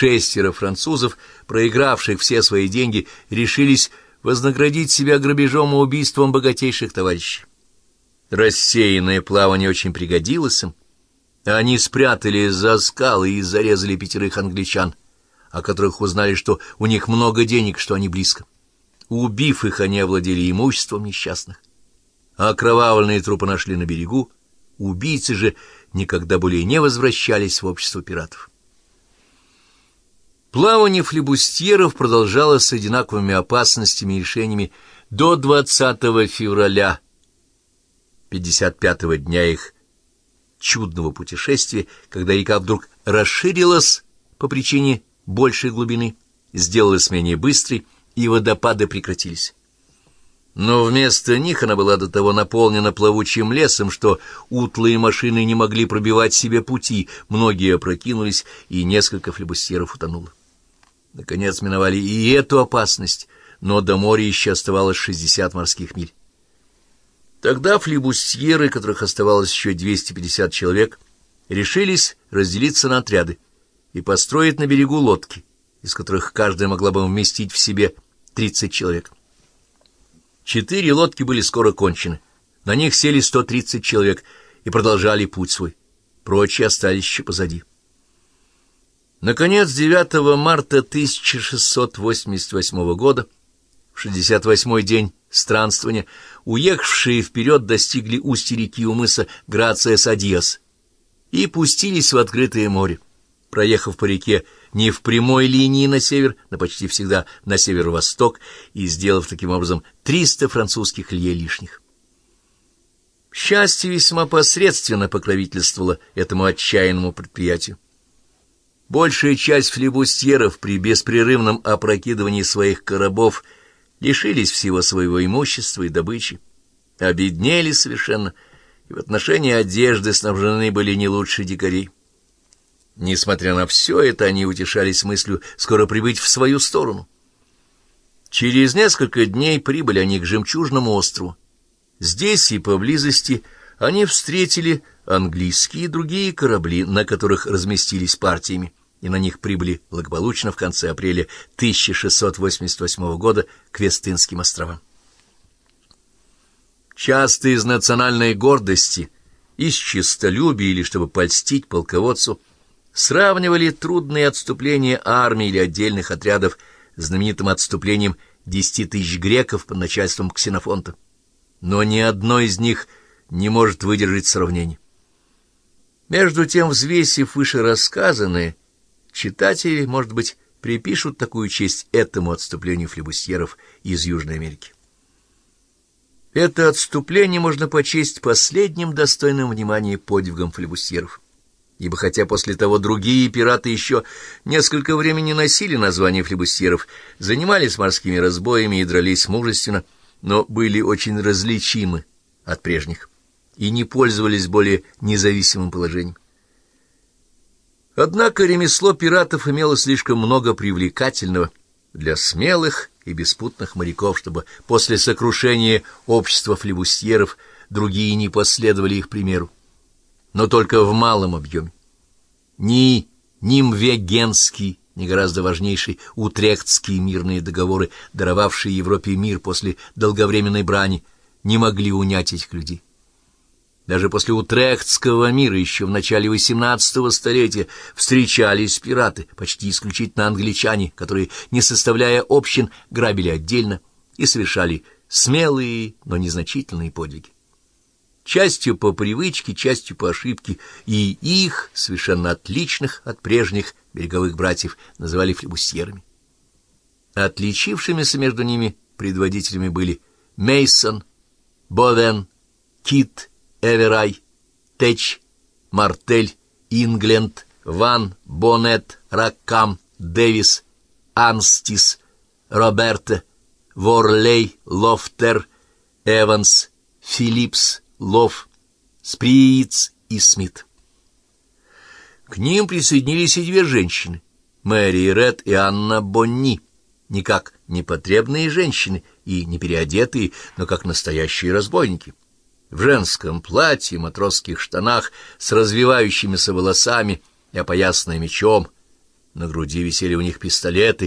Шестеро французов, проигравших все свои деньги, решились вознаградить себя грабежом и убийством богатейших товарищей. Рассеянное плавание очень пригодилось им. Они спрятались за скалы и зарезали пятерых англичан, о которых узнали, что у них много денег, что они близко. Убив их, они овладели имуществом несчастных. А окровавленные трупы нашли на берегу. Убийцы же никогда более не возвращались в общество пиратов. Плавание флебустьеров продолжалось с одинаковыми опасностями и решениями до 20 февраля, 55-го дня их чудного путешествия, когда река вдруг расширилась по причине большей глубины, сделалась менее быстрой, и водопады прекратились. Но вместо них она была до того наполнена плавучим лесом, что утлые машины не могли пробивать себе пути, многие опрокинулись, и несколько флебустьеров утонуло. Наконец миновали и эту опасность, но до моря еще оставалось 60 морских миль. Тогда флибустьеры, которых оставалось еще 250 человек, решились разделиться на отряды и построить на берегу лодки, из которых каждая могла бы вместить в себе 30 человек. Четыре лодки были скоро кончены. На них сели 130 человек и продолжали путь свой. Прочие остались еще позади. Наконец, 9 марта 1688 года, в 68-й день странствования, уехавшие вперед достигли устья реки у мыса Грация-Садиас и пустились в открытое море, проехав по реке не в прямой линии на север, но почти всегда на северо-восток, и сделав таким образом 300 французских лье лишних. Счастье весьма посредственно покровительствовало этому отчаянному предприятию. Большая часть флебустьеров при беспрерывном опрокидывании своих коробов лишились всего своего имущества и добычи, обеднели совершенно, и в отношении одежды снабжены были не лучше дикарей. Несмотря на все это, они утешались мыслью скоро прибыть в свою сторону. Через несколько дней прибыли они к Жемчужному острову. Здесь и поблизости они встретили английские и другие корабли, на которых разместились партиями и на них прибыли благополучно в конце апреля 1688 года к Вестынским островам. Часто из национальной гордости, из честолюбия или чтобы польстить полководцу, сравнивали трудные отступления армии или отдельных отрядов с знаменитым отступлением десяти тысяч греков под начальством Ксенофонта. Но ни одно из них не может выдержать сравнение. Между тем, взвесив вышерассказанное, Читатели, может быть, припишут такую честь этому отступлению флебусьеров из Южной Америки. Это отступление можно почесть последним достойным внимания подвигом флебусьеров, ибо хотя после того другие пираты еще несколько времени носили название флебусьеров, занимались морскими разбоями и дрались мужественно, но были очень различимы от прежних и не пользовались более независимым положением. Однако ремесло пиратов имело слишком много привлекательного для смелых и беспутных моряков, чтобы после сокрушения общества флебустьеров другие не последовали их примеру, но только в малом объеме. Ни Нимвегенский, ни гораздо важнейший Утрехтские мирные договоры, даровавшие Европе мир после долговременной брани, не могли унять этих людей. Даже после Утрехтского мира еще в начале XVIII столетия встречались пираты, почти исключительно англичане, которые, не составляя общин, грабили отдельно и совершали смелые, но незначительные подвиги. Частью по привычке, частью по ошибке, и их, совершенно отличных от прежних береговых братьев, называли флебусьерами. Отличившимися между ними предводителями были Мейсон, Бовен, Кит Эверай, Теч, Мартель, Ингленд, Ван, Бонет, Ракам, Дэвис, Анстис, Роберте, Ворлей, Лофтер, Эванс, Филлипс, Лов, Сприц и Смит. К ним присоединились и две женщины, Мэри Ред и Анна Бонни, не как непотребные женщины и не переодетые, но как настоящие разбойники в женском платье, матросских штанах, с развивающимися волосами и опоясанной мечом. На груди висели у них пистолеты,